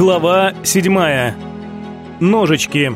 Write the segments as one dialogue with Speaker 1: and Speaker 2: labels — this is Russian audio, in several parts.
Speaker 1: Глава 7. Ножички.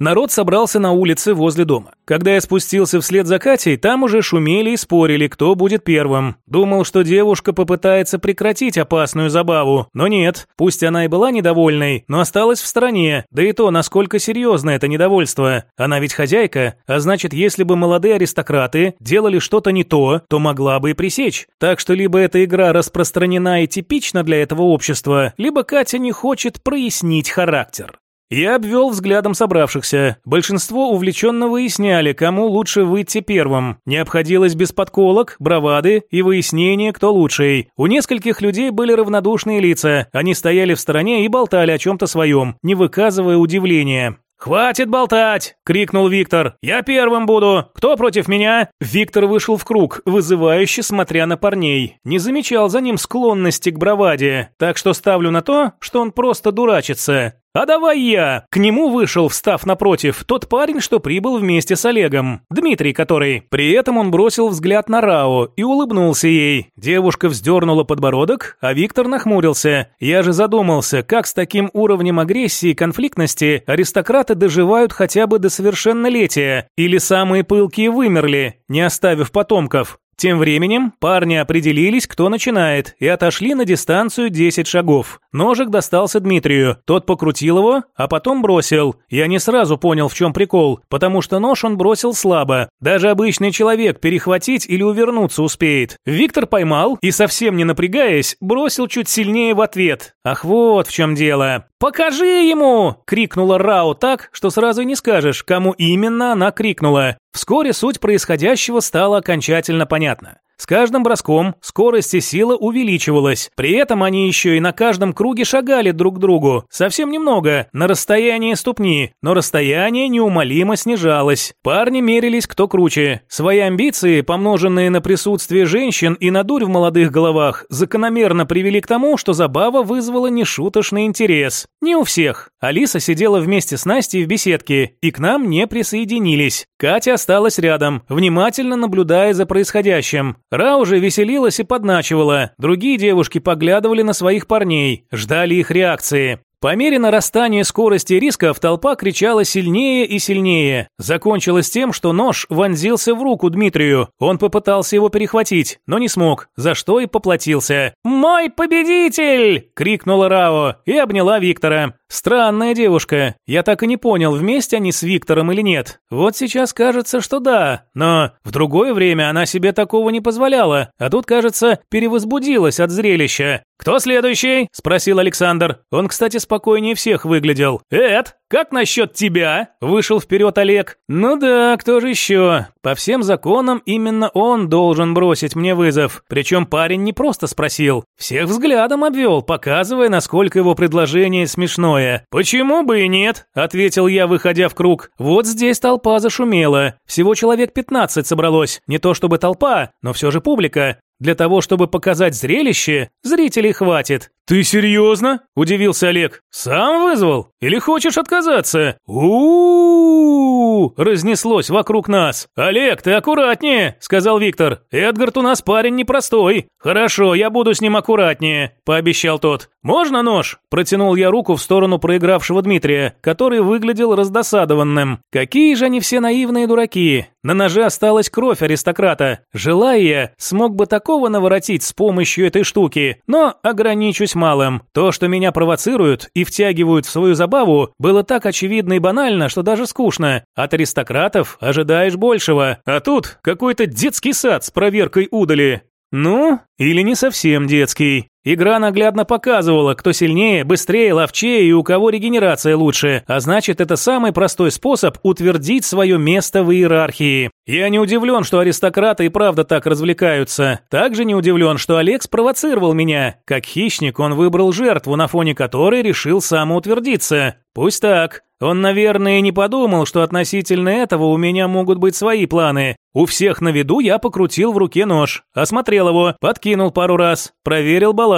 Speaker 1: Народ собрался на улице возле дома. Когда я спустился вслед за Катей, там уже шумели и спорили, кто будет первым. Думал, что девушка попытается прекратить опасную забаву, но нет. Пусть она и была недовольной, но осталась в стороне. Да и то, насколько серьезно это недовольство. Она ведь хозяйка, а значит, если бы молодые аристократы делали что-то не то, то могла бы и пресечь. Так что либо эта игра распространена и типична для этого общества, либо Катя не хочет прояснить характер. Я обвел взглядом собравшихся. Большинство увлеченно выясняли, кому лучше выйти первым. Не обходилось без подколок, бравады и выяснения, кто лучший. У нескольких людей были равнодушные лица. Они стояли в стороне и болтали о чем-то своем, не выказывая удивления. «Хватит болтать!» – крикнул Виктор. «Я первым буду! Кто против меня?» Виктор вышел в круг, вызывающе смотря на парней. Не замечал за ним склонности к браваде, так что ставлю на то, что он просто дурачится. «А давай я!» К нему вышел, встав напротив, тот парень, что прибыл вместе с Олегом. Дмитрий, который. При этом он бросил взгляд на Рао и улыбнулся ей. Девушка вздернула подбородок, а Виктор нахмурился. Я же задумался, как с таким уровнем агрессии и конфликтности аристократы доживают хотя бы до совершеннолетия. Или самые пылкие вымерли, не оставив потомков. Тем временем парни определились, кто начинает, и отошли на дистанцию 10 шагов. Ножик достался Дмитрию, тот покрутил его, а потом бросил. Я не сразу понял, в чем прикол, потому что нож он бросил слабо. Даже обычный человек перехватить или увернуться успеет. Виктор поймал и, совсем не напрягаясь, бросил чуть сильнее в ответ. Ах, вот в чем дело. «Покажи ему!» – крикнула Рао так, что сразу не скажешь, кому именно она крикнула. Вскоре суть происходящего стала окончательно понятна. С каждым броском скорость и сила увеличивалась. При этом они еще и на каждом круге шагали друг к другу. Совсем немного, на расстоянии ступни, но расстояние неумолимо снижалось. Парни мерились кто круче. Свои амбиции, помноженные на присутствие женщин и на дурь в молодых головах, закономерно привели к тому, что забава вызвала нешуточный интерес. Не у всех. Алиса сидела вместе с Настей в беседке, и к нам не присоединились. Катя осталась рядом, внимательно наблюдая за происходящим. Ра уже веселилась и подначивала. Другие девушки поглядывали на своих парней, ждали их реакции. По мере нарастания скорости рисков толпа кричала сильнее и сильнее. Закончилось тем, что нож вонзился в руку Дмитрию. Он попытался его перехватить, но не смог, за что и поплатился. «Мой победитель!» – крикнула Рао и обняла Виктора. Странная девушка. Я так и не понял, вместе они с Виктором или нет. Вот сейчас кажется, что да. Но в другое время она себе такого не позволяла. А тут, кажется, перевозбудилась от зрелища. «Кто следующий?» – спросил Александр. Он, кстати, спокойнее всех выглядел. «Эд, как насчет тебя?» – вышел вперед Олег. «Ну да, кто же еще? По всем законам именно он должен бросить мне вызов. Причем парень не просто спросил. Всех взглядом обвел, показывая, насколько его предложение смешное. «Почему бы и нет?» – ответил я, выходя в круг. Вот здесь толпа зашумела. Всего человек 15 собралось. Не то чтобы толпа, но все же публика. Для того, чтобы показать зрелище, зрителей хватит. «Ты серьезно?» – удивился Олег. «Сам вызвал? Или хочешь отказаться?» у разнеслось вокруг нас. «Олег, ты аккуратнее!» – сказал Виктор. «Эдгард у нас парень непростой». «Хорошо, я буду с ним аккуратнее», – пообещал тот. «Можно нож?» – протянул я руку в сторону проигравшего Дмитрия, который выглядел раздосадованным. «Какие же они все наивные дураки! На ноже осталась кровь аристократа. Желая смог бы такого наворотить с помощью этой штуки, но ограничусь малым. То, что меня провоцируют и втягивают в свою забаву, было так очевидно и банально, что даже скучно. От аристократов ожидаешь большего. А тут какой-то детский сад с проверкой удали. Ну, или не совсем детский. Игра наглядно показывала, кто сильнее, быстрее, ловчее и у кого регенерация лучше, а значит это самый простой способ утвердить свое место в иерархии. Я не удивлен, что аристократы и правда так развлекаются. Также не удивлен, что Олег спровоцировал меня. Как хищник он выбрал жертву, на фоне которой решил самоутвердиться. Пусть так. Он, наверное, не подумал, что относительно этого у меня могут быть свои планы. У всех на виду я покрутил в руке нож, осмотрел его, подкинул пару раз, проверил баланс.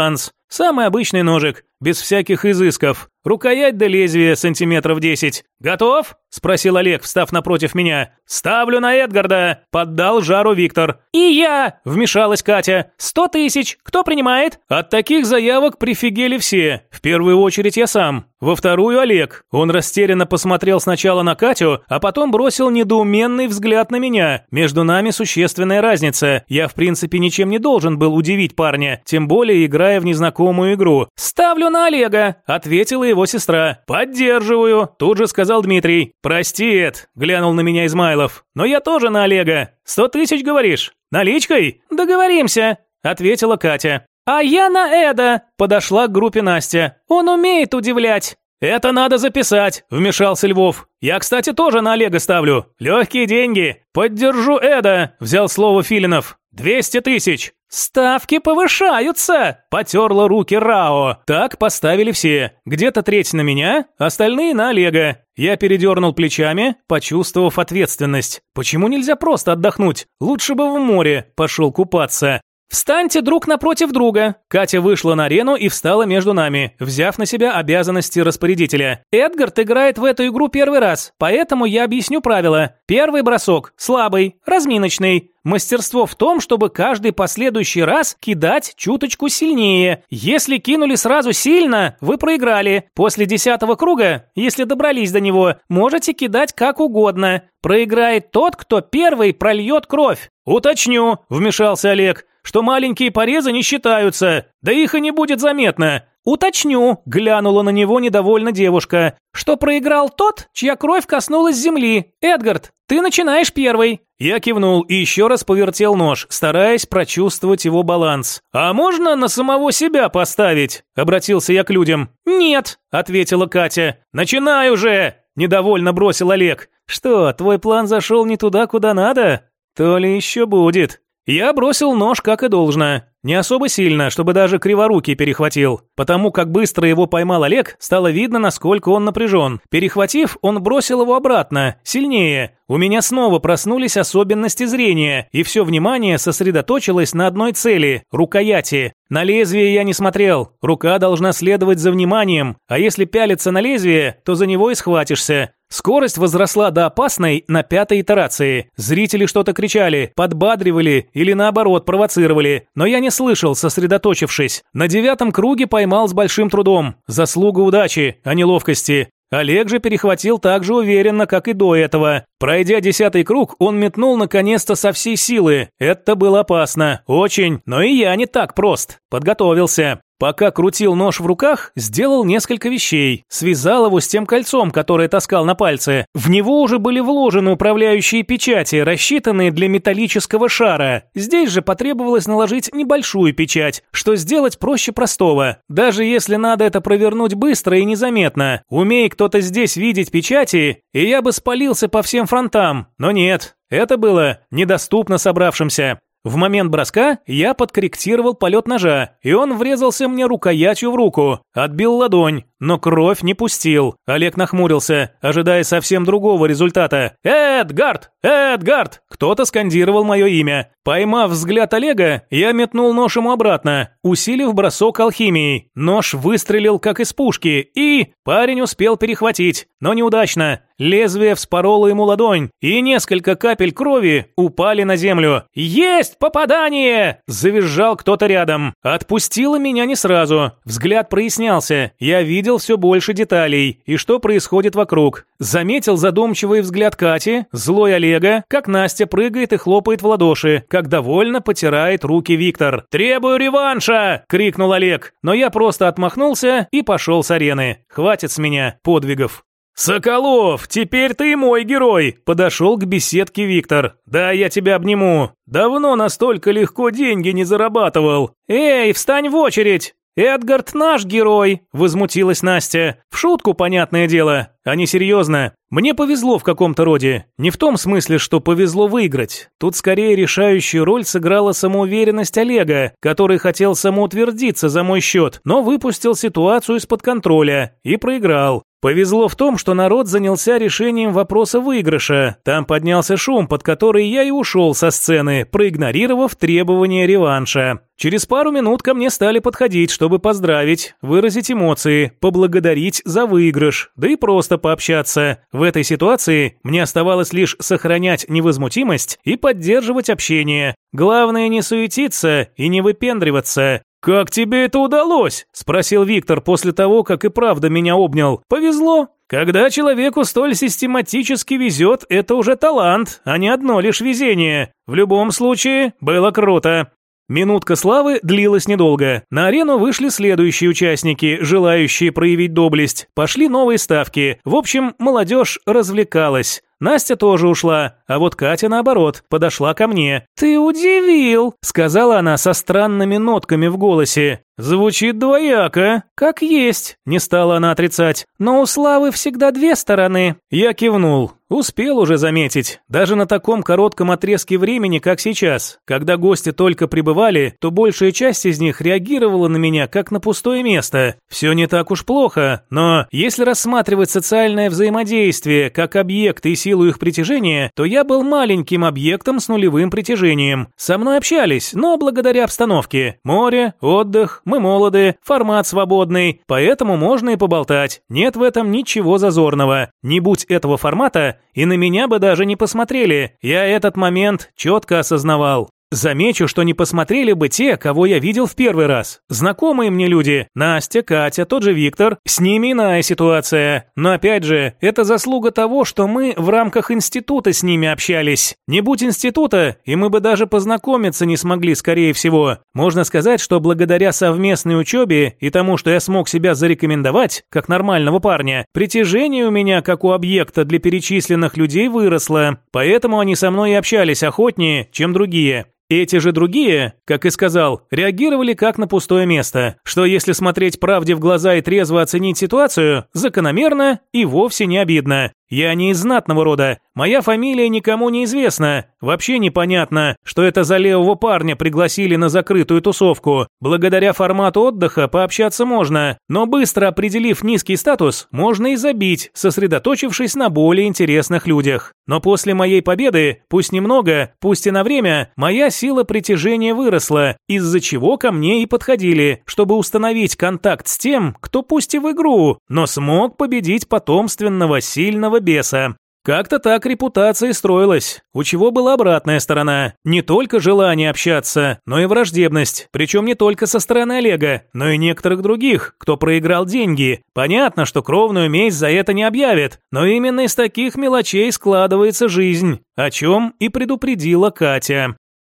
Speaker 1: Самый обычный ножик, без всяких изысков. Рукоять до лезвия сантиметров десять. Готов? Спросил Олег, встав напротив меня. «Ставлю на Эдгарда!» – поддал жару Виктор. «И я!» – вмешалась Катя. «Сто тысяч! Кто принимает?» От таких заявок прифигели все. В первую очередь я сам. Во вторую Олег. Он растерянно посмотрел сначала на Катю, а потом бросил недоуменный взгляд на меня. Между нами существенная разница. Я, в принципе, ничем не должен был удивить парня, тем более играя в незнакомую игру. «Ставлю на Олега», – ответила его сестра. «Поддерживаю», – тут же сказал Дмитрий. «Прости, Эд», – глянул на меня Измайлов. «Но я тоже на Олега. Сто тысяч, говоришь? Наличкой?» «Договоримся», – ответила Катя. «А я на Эда!» – подошла к группе Настя. «Он умеет удивлять!» «Это надо записать», – вмешался Львов. «Я, кстати, тоже на Олега ставлю. Легкие деньги. Поддержу Эда», – взял слово Филинов. «Двести тысяч». «Ставки повышаются!» – потерла руки Рао. Так поставили все. Где-то треть на меня, остальные на Олега. Я передернул плечами, почувствовав ответственность. Почему нельзя просто отдохнуть? Лучше бы в море пошел купаться. «Встаньте друг напротив друга!» Катя вышла на арену и встала между нами, взяв на себя обязанности распорядителя. «Эдгард играет в эту игру первый раз, поэтому я объясню правила. Первый бросок – слабый, разминочный. Мастерство в том, чтобы каждый последующий раз кидать чуточку сильнее. Если кинули сразу сильно, вы проиграли. После десятого круга, если добрались до него, можете кидать как угодно. Проиграет тот, кто первый прольет кровь. «Уточню», – вмешался Олег что маленькие порезы не считаются, да их и не будет заметно. «Уточню», – глянула на него недовольно девушка, «что проиграл тот, чья кровь коснулась земли. Эдгард, ты начинаешь первый». Я кивнул и еще раз повертел нож, стараясь прочувствовать его баланс. «А можно на самого себя поставить?» – обратился я к людям. «Нет», – ответила Катя. «Начинай уже!» – недовольно бросил Олег. «Что, твой план зашел не туда, куда надо?» «То ли еще будет». Я бросил нож, как и должно. Не особо сильно, чтобы даже криворукий перехватил. Потому как быстро его поймал Олег, стало видно, насколько он напряжен. Перехватив, он бросил его обратно, сильнее. У меня снова проснулись особенности зрения, и все внимание сосредоточилось на одной цели – рукояти. На лезвие я не смотрел. Рука должна следовать за вниманием, а если пялиться на лезвие, то за него и схватишься. Скорость возросла до опасной на пятой итерации. Зрители что-то кричали, подбадривали или наоборот провоцировали, но я не слышал, сосредоточившись. На девятом круге поймал с большим трудом. Заслуга удачи, а не ловкости. Олег же перехватил так же уверенно, как и до этого. Пройдя десятый круг, он метнул наконец-то со всей силы. Это было опасно. Очень. Но и я не так прост. Подготовился. Пока крутил нож в руках, сделал несколько вещей. Связал его с тем кольцом, которое таскал на пальце. В него уже были вложены управляющие печати, рассчитанные для металлического шара. Здесь же потребовалось наложить небольшую печать, что сделать проще простого. Даже если надо это провернуть быстро и незаметно. Умей кто-то здесь видеть печати, и я бы спалился по всем фронтам. Но нет, это было недоступно собравшимся. В момент броска я подкорректировал полет ножа, и он врезался мне рукоятью в руку, отбил ладонь, но кровь не пустил. Олег нахмурился, ожидая совсем другого результата. «Эдгард! Эдгард!» Кто-то скандировал мое имя. Поймав взгляд Олега, я метнул нож ему обратно, усилив бросок алхимией. Нож выстрелил как из пушки, и... Парень успел перехватить, но неудачно. Лезвие вспороло ему ладонь, и несколько капель крови упали на землю. «Есть попадание!» – завизжал кто-то рядом. Отпустило меня не сразу. Взгляд прояснялся. Я видел все больше деталей и что происходит вокруг. Заметил задумчивый взгляд Кати, злой Олега, как Настя прыгает и хлопает в ладоши, как довольно потирает руки Виктор. «Требую реванша!» – крикнул Олег. Но я просто отмахнулся и пошел с арены. Хватит с меня подвигов. «Соколов, теперь ты мой герой!» – подошел к беседке Виктор. «Да, я тебя обниму. Давно настолько легко деньги не зарабатывал. Эй, встань в очередь!» «Эдгард наш герой!» – возмутилась Настя. «В шутку, понятное дело, а не серьезно. Мне повезло в каком-то роде. Не в том смысле, что повезло выиграть. Тут скорее решающую роль сыграла самоуверенность Олега, который хотел самоутвердиться за мой счет, но выпустил ситуацию из-под контроля и проиграл. Повезло в том, что народ занялся решением вопроса выигрыша. Там поднялся шум, под который я и ушел со сцены, проигнорировав требования реванша. Через пару минут ко мне стали подходить, чтобы поздравить, выразить эмоции, поблагодарить за выигрыш, да и просто пообщаться. В этой ситуации мне оставалось лишь сохранять невозмутимость и поддерживать общение. Главное не суетиться и не выпендриваться. «Как тебе это удалось?» – спросил Виктор после того, как и правда меня обнял. «Повезло. Когда человеку столь систематически везет, это уже талант, а не одно лишь везение. В любом случае, было круто. Минутка славы длилась недолго. На арену вышли следующие участники, желающие проявить доблесть. Пошли новые ставки. В общем, молодежь развлекалась. Настя тоже ушла, а вот Катя, наоборот, подошла ко мне. «Ты удивил», — сказала она со странными нотками в голосе. «Звучит двояко. Как есть», — не стала она отрицать. «Но у Славы всегда две стороны». Я кивнул. Успел уже заметить. Даже на таком коротком отрезке времени, как сейчас. Когда гости только прибывали, то большая часть из них реагировала на меня, как на пустое место. Все не так уж плохо, но если рассматривать социальное взаимодействие как объект и силу их притяжения, то я был маленьким объектом с нулевым притяжением. Со мной общались, но благодаря обстановке. Море, отдых, мы молоды, формат свободный, поэтому можно и поболтать. Нет в этом ничего зазорного. Не будь этого формата, и на меня бы даже не посмотрели. Я этот момент четко осознавал. Замечу, что не посмотрели бы те, кого я видел в первый раз. Знакомые мне люди. Настя, Катя, тот же Виктор. С ними иная ситуация. Но опять же, это заслуга того, что мы в рамках института с ними общались. Не будь института, и мы бы даже познакомиться не смогли, скорее всего. Можно сказать, что благодаря совместной учебе и тому, что я смог себя зарекомендовать, как нормального парня, притяжение у меня, как у объекта для перечисленных людей, выросло. Поэтому они со мной и общались охотнее, чем другие. Эти же другие, как и сказал, реагировали как на пустое место, что если смотреть правде в глаза и трезво оценить ситуацию, закономерно и вовсе не обидно. Я не из знатного рода, моя фамилия никому не известна. Вообще непонятно, что это за левого парня пригласили на закрытую тусовку. Благодаря формату отдыха пообщаться можно, но быстро определив низкий статус, можно и забить, сосредоточившись на более интересных людях. Но после моей победы, пусть немного, пусть и на время, моя сила притяжения выросла, из-за чего ко мне и подходили, чтобы установить контакт с тем, кто пусть и в игру, но смог победить потомственного сильного беса. Как-то так репутация строилась, у чего была обратная сторона. Не только желание общаться, но и враждебность. Причем не только со стороны Олега, но и некоторых других, кто проиграл деньги. Понятно, что кровную месть за это не объявят, но именно из таких мелочей складывается жизнь, о чем и предупредила Катя.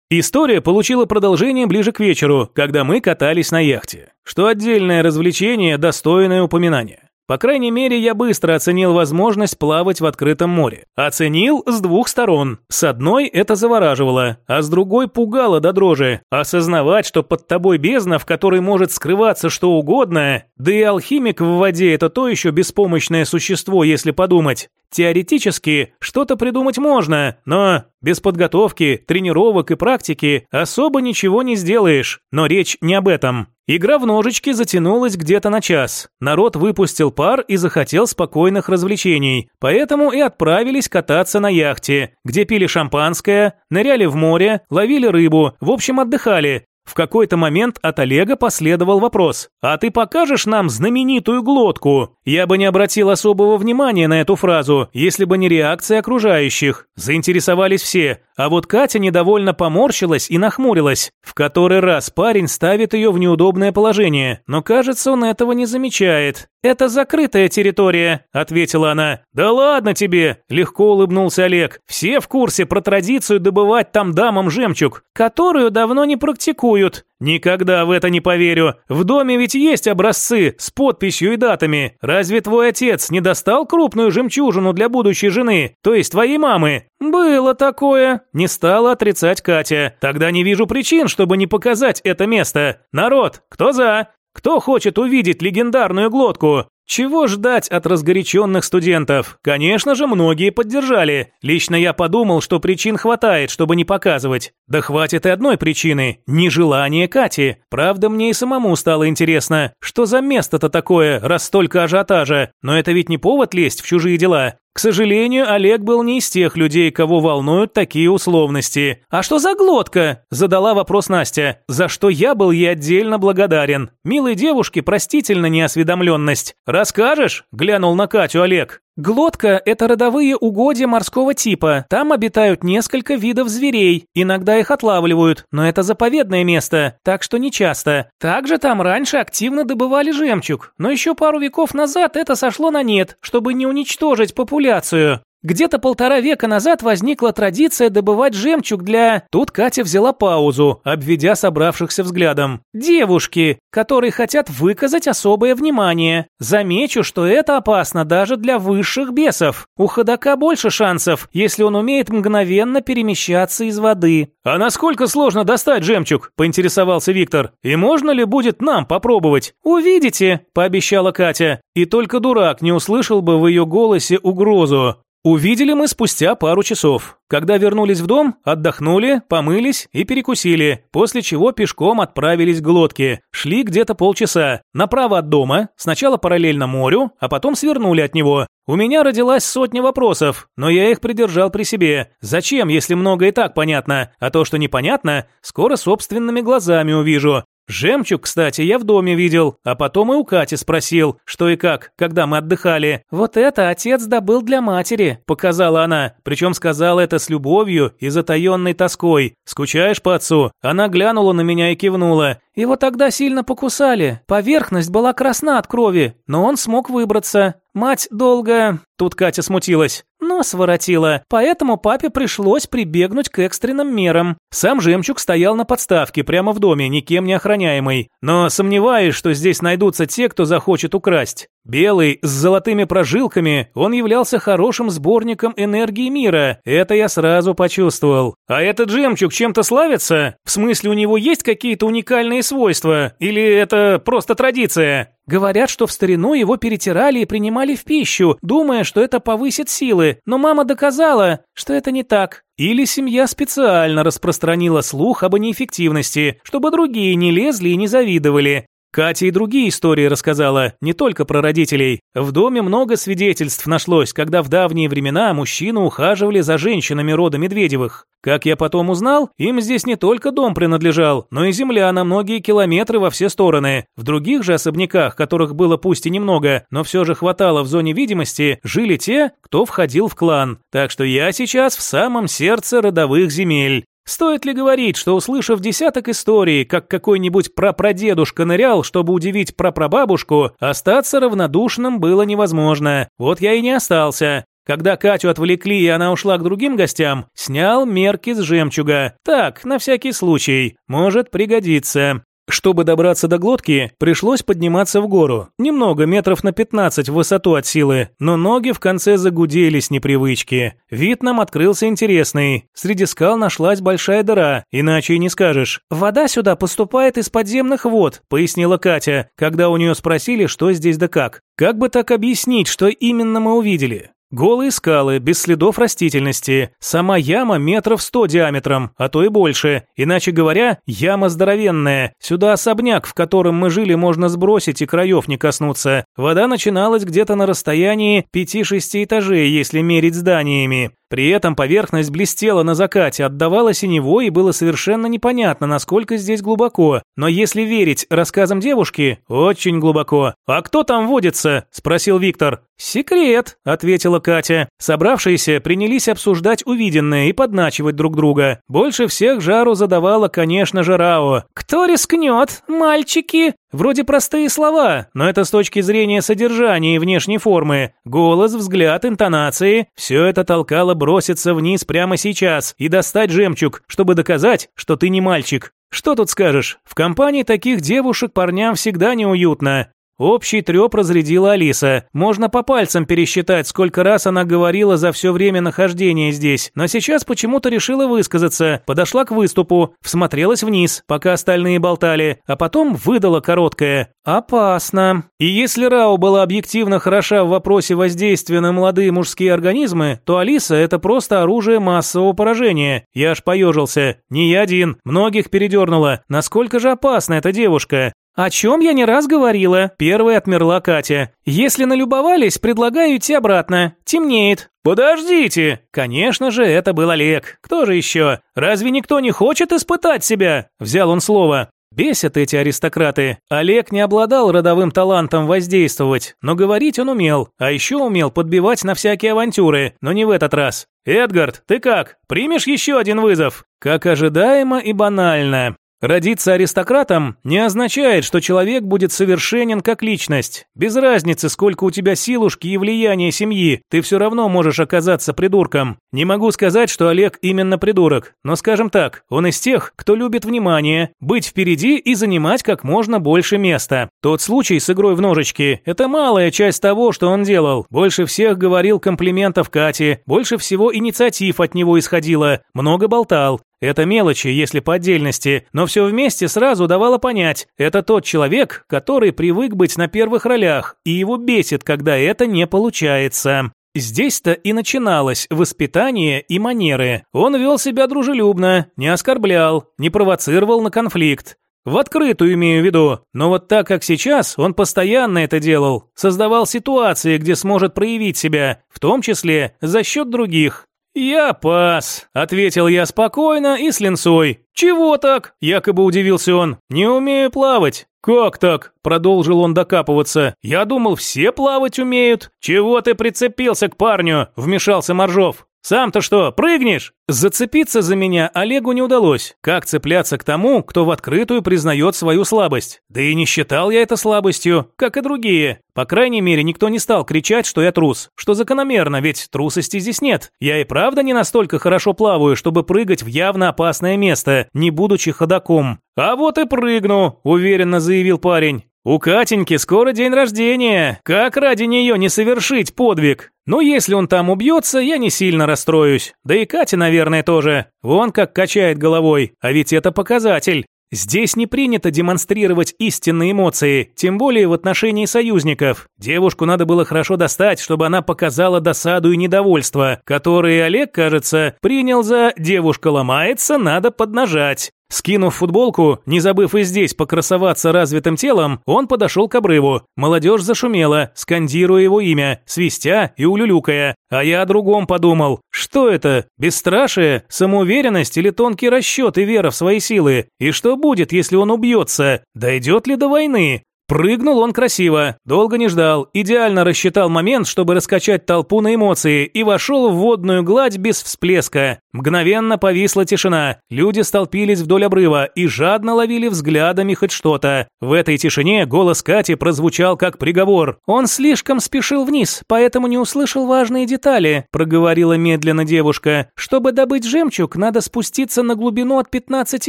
Speaker 1: История получила продолжение ближе к вечеру, когда мы катались на яхте. Что отдельное развлечение, достойное упоминания. По крайней мере, я быстро оценил возможность плавать в открытом море. Оценил с двух сторон. С одной это завораживало, а с другой пугало до дрожи. Осознавать, что под тобой бездна, в которой может скрываться что угодно, да и алхимик в воде это то еще беспомощное существо, если подумать. Теоретически что-то придумать можно, но без подготовки, тренировок и практики особо ничего не сделаешь. Но речь не об этом. Игра в ножички затянулась где-то на час. Народ выпустил пар и захотел спокойных развлечений, поэтому и отправились кататься на яхте, где пили шампанское, ныряли в море, ловили рыбу, в общем отдыхали, в какой-то момент от Олега последовал вопрос. «А ты покажешь нам знаменитую глотку?» Я бы не обратил особого внимания на эту фразу, если бы не реакция окружающих. Заинтересовались все. А вот Катя недовольно поморщилась и нахмурилась. В который раз парень ставит ее в неудобное положение, но кажется, он этого не замечает. «Это закрытая территория», — ответила она. «Да ладно тебе», — легко улыбнулся Олег. «Все в курсе про традицию добывать там дамам жемчуг, которую давно не практикуют. Никогда в это не поверю. В доме ведь есть образцы с подписью и датами. Разве твой отец не достал крупную жемчужину для будущей жены, то есть твоей мамы? Было такое. Не стала отрицать Катя. Тогда не вижу причин, чтобы не показать это место. Народ, кто за? Кто хочет увидеть легендарную глотку? Чего ждать от разгоряченных студентов? Конечно же, многие поддержали. Лично я подумал, что причин хватает, чтобы не показывать. Да хватит и одной причины – нежелание Кати. Правда, мне и самому стало интересно, что за место-то такое, раз столько ажиотажа. Но это ведь не повод лезть в чужие дела. К сожалению, Олег был не из тех людей, кого волнуют такие условности. «А что за глотка?» – задала вопрос Настя, за что я был ей отдельно благодарен. Милой девушке простительно неосведомленность. «Расскажешь?» – глянул на Катю Олег. Глотка – это родовые угодья морского типа. Там обитают несколько видов зверей. Иногда их отлавливают, но это заповедное место, так что не часто. Также там раньше активно добывали жемчуг, но еще пару веков назад это сошло на нет, чтобы не уничтожить популяцию. Где-то полтора века назад возникла традиция добывать жемчуг для... Тут Катя взяла паузу, обведя собравшихся взглядом. Девушки, которые хотят выказать особое внимание. Замечу, что это опасно даже для высших бесов. У ходока больше шансов, если он умеет мгновенно перемещаться из воды. «А насколько сложно достать жемчуг?» – поинтересовался Виктор. «И можно ли будет нам попробовать?» «Увидите», – пообещала Катя. И только дурак не услышал бы в ее голосе угрозу. Увидели мы спустя пару часов. Когда вернулись в дом, отдохнули, помылись и перекусили, после чего пешком отправились к глотке. Шли где-то полчаса. Направо от дома, сначала параллельно морю, а потом свернули от него. У меня родилась сотня вопросов, но я их придержал при себе. Зачем, если много и так понятно? А то, что непонятно, скоро собственными глазами увижу. Жемчуг, кстати, я в доме видел, а потом и у Кати спросил, что и как, когда мы отдыхали. Вот это отец добыл для матери, показала она, причем сказала это с любовью и затаенной тоской. Скучаешь по отцу? Она глянула на меня и кивнула. Его тогда сильно покусали. Поверхность была красна от крови, но он смог выбраться. Мать долго... Тут Катя смутилась. Нос воротила, поэтому папе пришлось прибегнуть к экстренным мерам. Сам жемчуг стоял на подставке прямо в доме, никем не охраняемый. Но сомневаюсь, что здесь найдутся те, кто захочет украсть. Белый, с золотыми прожилками, он являлся хорошим сборником энергии мира, это я сразу почувствовал. А этот жемчуг чем-то славится? В смысле, у него есть какие-то уникальные свойства? Или это просто традиция? Говорят, что в старину его перетирали и принимали в пищу, думая, что это повысит силы, но мама доказала, что это не так. Или семья специально распространила слух об неэффективности, чтобы другие не лезли и не завидовали. Катя и другие истории рассказала, не только про родителей. В доме много свидетельств нашлось, когда в давние времена мужчины ухаживали за женщинами рода Медведевых. Как я потом узнал, им здесь не только дом принадлежал, но и земля на многие километры во все стороны. В других же особняках, которых было пусть и немного, но все же хватало в зоне видимости, жили те, кто входил в клан. Так что я сейчас в самом сердце родовых земель. Стоит ли говорить, что услышав десяток историй, как какой-нибудь прапрадедушка нырял, чтобы удивить прапрабабушку, остаться равнодушным было невозможно. Вот я и не остался. Когда Катю отвлекли и она ушла к другим гостям, снял мерки с жемчуга. Так, на всякий случай, может пригодиться. Чтобы добраться до глотки, пришлось подниматься в гору. Немного, метров на 15 в высоту от силы, но ноги в конце загудели с непривычки. Вид нам открылся интересный. Среди скал нашлась большая дыра, иначе и не скажешь. «Вода сюда поступает из подземных вод», — пояснила Катя, когда у нее спросили, что здесь да как. Как бы так объяснить, что именно мы увидели? Голые скалы, без следов растительности. Сама яма метров сто диаметром, а то и больше. Иначе говоря, яма здоровенная. Сюда особняк, в котором мы жили, можно сбросить и краев не коснуться. Вода начиналась где-то на расстоянии пяти-шести этажей, если мерить зданиями. При этом поверхность блестела на закате, отдавала синевой и было совершенно непонятно, насколько здесь глубоко. Но если верить рассказам девушки, очень глубоко. «А кто там водится?» – спросил Виктор. «Секрет», – ответила Катя. Собравшиеся принялись обсуждать увиденное и подначивать друг друга. Больше всех жару задавала, конечно же, Рао. «Кто рискнет, мальчики?» Вроде простые слова, но это с точки зрения содержания и внешней формы. Голос, взгляд, интонации – все это толкало броситься вниз прямо сейчас и достать жемчуг, чтобы доказать, что ты не мальчик. Что тут скажешь? В компании таких девушек парням всегда неуютно. Общий треп разрядила Алиса. Можно по пальцам пересчитать, сколько раз она говорила за все время нахождения здесь. Но сейчас почему-то решила высказаться. Подошла к выступу, всмотрелась вниз, пока остальные болтали, а потом выдала короткое «Опасно». И если Рау была объективно хороша в вопросе воздействия на молодые мужские организмы, то Алиса – это просто оружие массового поражения. Я аж поежился. Не я один, многих передернуло. Насколько же опасна эта девушка? «О чем я не раз говорила?» Первой отмерла Катя. «Если налюбовались, предлагаю идти обратно. Темнеет». «Подождите!» Конечно же, это был Олег. Кто же еще? Разве никто не хочет испытать себя? Взял он слово. Бесят эти аристократы. Олег не обладал родовым талантом воздействовать, но говорить он умел, а еще умел подбивать на всякие авантюры, но не в этот раз. «Эдгард, ты как? Примешь еще один вызов?» Как ожидаемо и банально. Родиться аристократом не означает, что человек будет совершенен как личность. Без разницы, сколько у тебя силушки и влияния семьи, ты все равно можешь оказаться придурком. Не могу сказать, что Олег именно придурок, но скажем так, он из тех, кто любит внимание, быть впереди и занимать как можно больше места. Тот случай с игрой в ножички – это малая часть того, что он делал. Больше всех говорил комплиментов Кате, больше всего инициатив от него исходило, много болтал. Это мелочи, если по отдельности, но все вместе сразу давало понять, это тот человек, который привык быть на первых ролях, и его бесит, когда это не получается. Здесь-то и начиналось воспитание и манеры. Он вел себя дружелюбно, не оскорблял, не провоцировал на конфликт. В открытую имею в виду, но вот так как сейчас, он постоянно это делал, создавал ситуации, где сможет проявить себя, в том числе за счет других. «Я пас», — ответил я спокойно и с линцой. «Чего так?» – якобы удивился он. «Не умею плавать». «Как так?» – продолжил он докапываться. «Я думал, все плавать умеют». «Чего ты прицепился к парню?» – вмешался Моржов. «Сам-то что, прыгнешь?» Зацепиться за меня Олегу не удалось. Как цепляться к тому, кто в открытую признает свою слабость? Да и не считал я это слабостью, как и другие. По крайней мере, никто не стал кричать, что я трус. Что закономерно, ведь трусости здесь нет. Я и правда не настолько хорошо плаваю, чтобы прыгать в явно опасное место, не будучи ходаком. «А вот и прыгну», – уверенно заявил парень. «У Катеньки скоро день рождения. Как ради нее не совершить подвиг? Но если он там убьется, я не сильно расстроюсь. Да и Катя, наверное, тоже. Вон как качает головой. А ведь это показатель. Здесь не принято демонстрировать истинные эмоции, тем более в отношении союзников. Девушку надо было хорошо достать, чтобы она показала досаду и недовольство, которые Олег, кажется, принял за «девушка ломается, надо поднажать». Скинув футболку, не забыв и здесь покрасоваться развитым телом, он подошел к обрыву. Молодежь зашумела, скандируя его имя, свистя и улюлюкая. А я о другом подумал. Что это? Бесстрашие? Самоуверенность или тонкий расчет и вера в свои силы? И что будет, если он убьется? Дойдет ли до войны? Прыгнул он красиво, долго не ждал, идеально рассчитал момент, чтобы раскачать толпу на эмоции и вошел в водную гладь без всплеска. Мгновенно повисла тишина, люди столпились вдоль обрыва и жадно ловили взглядами хоть что-то. В этой тишине голос Кати прозвучал как приговор. «Он слишком спешил вниз, поэтому не услышал важные детали», проговорила медленно девушка. «Чтобы добыть жемчуг, надо спуститься на глубину от 15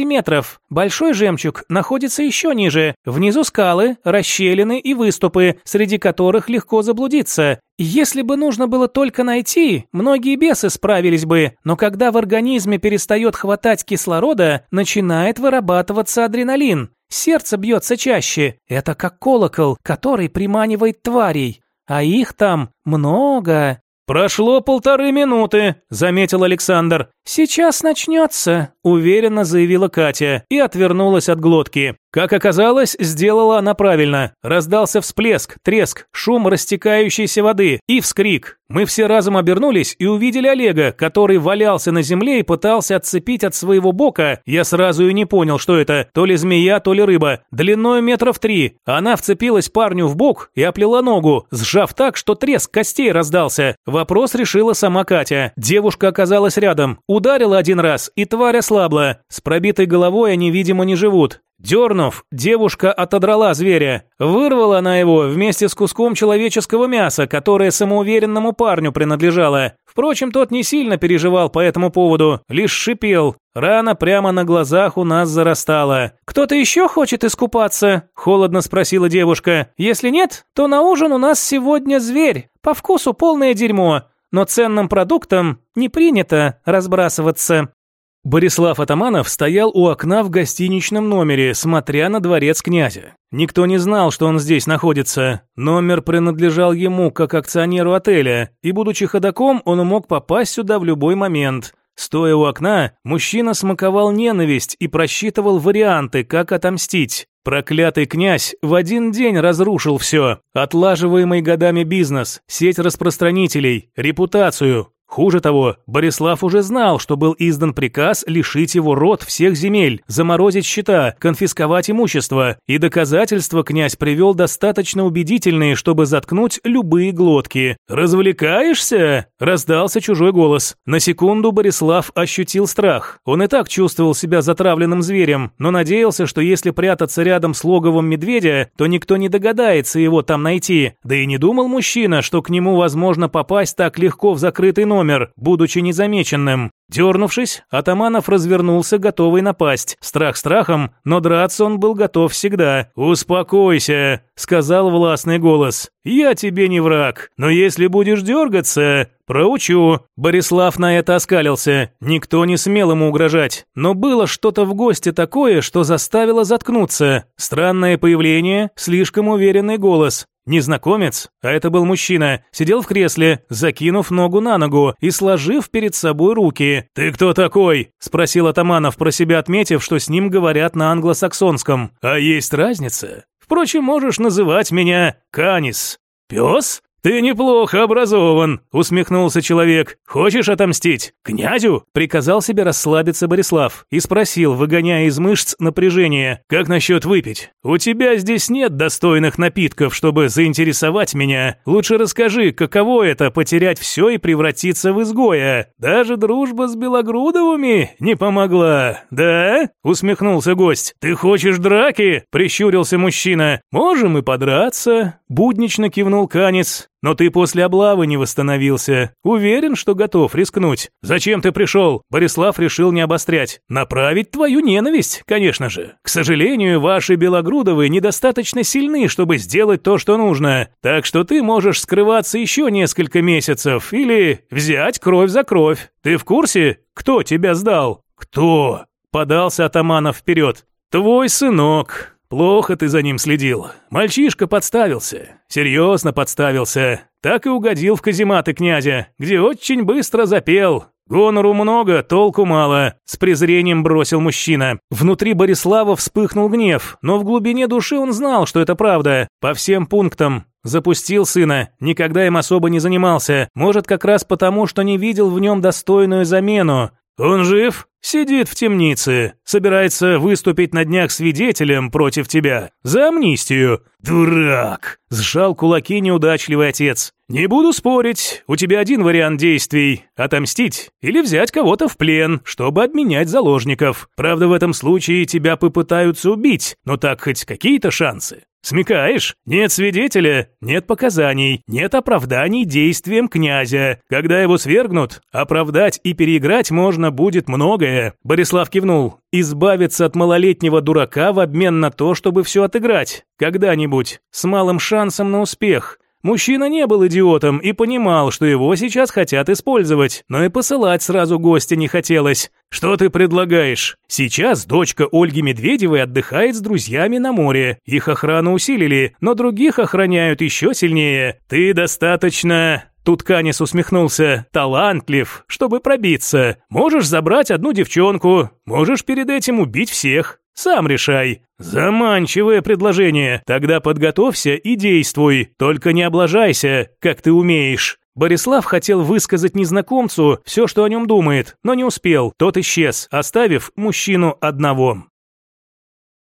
Speaker 1: метров. Большой жемчуг находится еще ниже. Внизу скалы, расщелины и выступы, среди которых легко заблудиться. Если бы нужно было только найти, многие бесы справились бы, но когда в организме перестает хватать кислорода, начинает вырабатываться адреналин. Сердце бьется чаще. Это как колокол, который приманивает тварей. А их там много. «Прошло полторы минуты», — заметил Александр. «Сейчас начнется», — уверенно заявила Катя и отвернулась от глотки. Как оказалось, сделала она правильно. Раздался всплеск, треск, шум растекающейся воды и вскрик. Мы все разом обернулись и увидели Олега, который валялся на земле и пытался отцепить от своего бока. Я сразу и не понял, что это, то ли змея, то ли рыба. Длиной метров три. Она вцепилась парню в бок и оплела ногу, сжав так, что треск костей раздался. Вопрос решила сама Катя. Девушка оказалась рядом. Ударила один раз, и тварь ослабла. С пробитой головой они, видимо, не живут. Дернув, девушка отодрала зверя. Вырвала она его вместе с куском человеческого мяса, которое самоуверенному парню принадлежало. Впрочем, тот не сильно переживал по этому поводу, лишь шипел. Рана прямо на глазах у нас зарастала. «Кто-то еще хочет искупаться?» – холодно спросила девушка. «Если нет, то на ужин у нас сегодня зверь. По вкусу полное дерьмо. Но ценным продуктом не принято разбрасываться». Борислав Атаманов стоял у окна в гостиничном номере, смотря на дворец князя. Никто не знал, что он здесь находится. Номер принадлежал ему как акционеру отеля, и, будучи ходаком, он мог попасть сюда в любой момент. Стоя у окна, мужчина смаковал ненависть и просчитывал варианты, как отомстить. Проклятый князь в один день разрушил все. Отлаживаемый годами бизнес, сеть распространителей, репутацию, Хуже того, Борислав уже знал, что был издан приказ лишить его род всех земель, заморозить счета, конфисковать имущество, и доказательства князь привел достаточно убедительные, чтобы заткнуть любые глотки. «Развлекаешься?» – раздался чужой голос. На секунду Борислав ощутил страх. Он и так чувствовал себя затравленным зверем, но надеялся, что если прятаться рядом с логовом медведя, то никто не догадается его там найти. Да и не думал мужчина, что к нему возможно попасть так легко в закрытый номер номер, будучи незамеченным. Дернувшись, Атаманов развернулся, готовый напасть. Страх страхом, но драться он был готов всегда. «Успокойся», — сказал властный голос. «Я тебе не враг, но если будешь дергаться, проучу». Борислав на это оскалился. Никто не смел ему угрожать. Но было что-то в гости такое, что заставило заткнуться. Странное появление, слишком уверенный голос. Незнакомец, а это был мужчина, сидел в кресле, закинув ногу на ногу и сложив перед собой руки. «Ты кто такой?» – спросил Атаманов, про себя отметив, что с ним говорят на англосаксонском. «А есть разница? Впрочем, можешь называть меня Канис». «Пес?» «Ты неплохо образован», — усмехнулся человек. «Хочешь отомстить? Князю?» Приказал себе расслабиться Борислав и спросил, выгоняя из мышц напряжение. «Как насчет выпить? У тебя здесь нет достойных напитков, чтобы заинтересовать меня. Лучше расскажи, каково это потерять все и превратиться в изгоя. Даже дружба с Белогрудовыми не помогла, да?» Усмехнулся гость. «Ты хочешь драки?» — прищурился мужчина. «Можем и подраться», — буднично кивнул Канец. Но ты после облавы не восстановился. Уверен, что готов рискнуть. Зачем ты пришел? Борислав решил не обострять. Направить твою ненависть, конечно же. К сожалению, ваши Белогрудовы недостаточно сильны, чтобы сделать то, что нужно. Так что ты можешь скрываться еще несколько месяцев или взять кровь за кровь. Ты в курсе, кто тебя сдал? Кто? Подался Атаманов вперед. Твой сынок. Плохо ты за ним следил. Мальчишка подставился. Серьезно подставился. Так и угодил в казематы князя, где очень быстро запел. Гонору много, толку мало, с презрением бросил мужчина. Внутри Борислава вспыхнул гнев, но в глубине души он знал, что это правда. По всем пунктам. Запустил сына, никогда им особо не занимался. Может, как раз потому, что не видел в нем достойную замену. Он жив? Сидит в темнице, собирается выступить на днях свидетелем против тебя. За амнистию. Дурак! Сжал кулаки неудачливый отец. Не буду спорить, у тебя один вариант действий – отомстить или взять кого-то в плен, чтобы обменять заложников. Правда, в этом случае тебя попытаются убить, но так хоть какие-то шансы. Смекаешь? Нет свидетеля, нет показаний, нет оправданий действиям князя. Когда его свергнут, оправдать и переиграть можно будет многое. Борислав кивнул. Избавиться от малолетнего дурака в обмен на то, чтобы все отыграть. Когда-нибудь. С малым шансом на успех. Мужчина не был идиотом и понимал, что его сейчас хотят использовать, но и посылать сразу гостя не хотелось. «Что ты предлагаешь? Сейчас дочка Ольги Медведевой отдыхает с друзьями на море. Их охрану усилили, но других охраняют еще сильнее. Ты достаточно...» Тут Канис усмехнулся. «Талантлив, чтобы пробиться. Можешь забрать одну девчонку, можешь перед этим убить всех. Сам решай. Заманчивое предложение. Тогда подготовься и действуй. Только не облажайся, как ты умеешь. Борислав хотел высказать незнакомцу все, что о нем думает, но не успел. Тот исчез, оставив мужчину одного.